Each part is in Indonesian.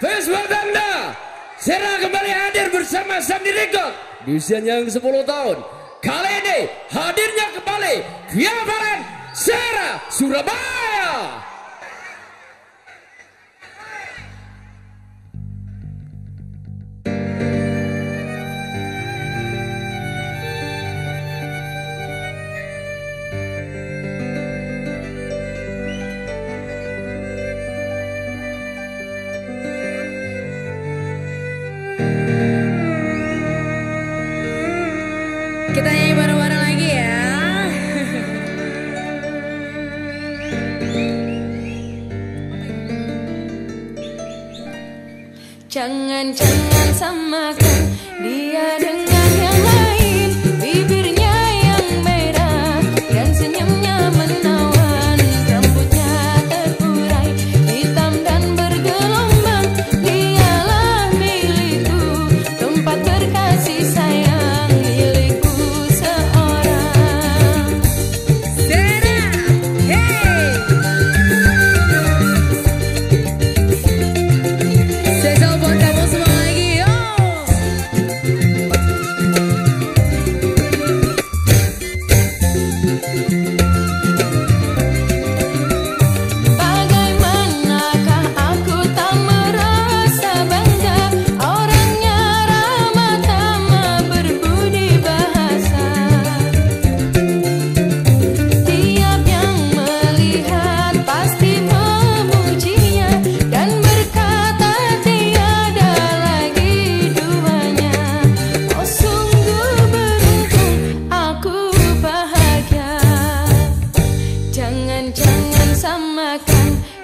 Vespa Sera kembali hadir bersama Sandi Record di yang 10 tahun. Kali ini hadirnya kembali Via Valen Sera Surabaya. Kita nyanyi bareng-bareng lagi ya. Jangan-jangan samakan dia dengan yang lain.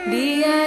Dia